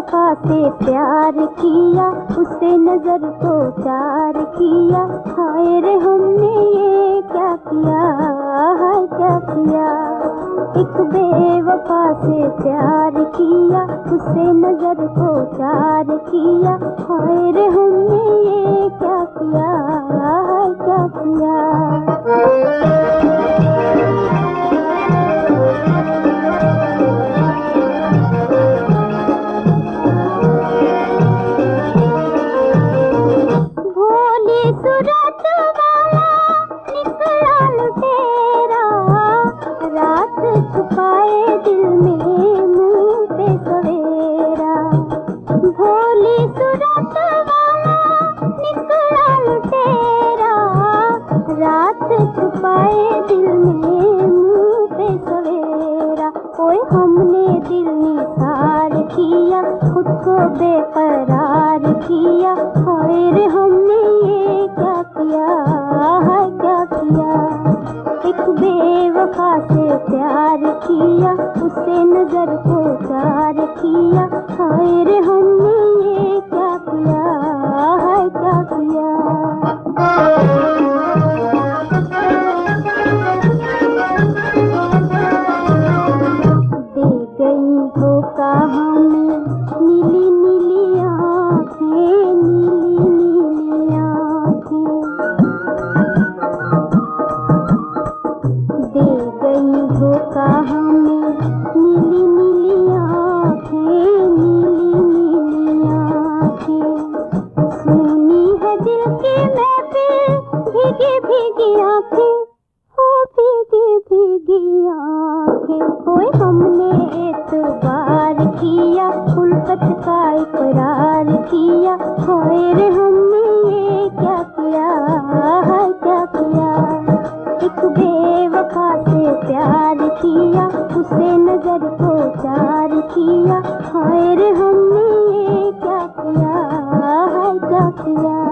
बेवफा से प्यार किया, उसे नज़र को चार किया। हाय रे, हमने ये क्या किया? हाय, क्या किया? एक बेवफा से प्यार किया, उसे नज़र को चार किया। हाय रे हमने हमने दिल निसार किया खुद को बेकरार किया। किया उसे नज़र को चार किया। हाय रे हमने आँखें ओए हमने एतबार किया उल्फत का इकरार किया। हाय रे हमने ये क्या किया, हाय क्या किया। एक बेवफा से प्यार किया, उसे नज़र को चार किया। हाय रे हमने ये क्या किया, हाय क्या किया।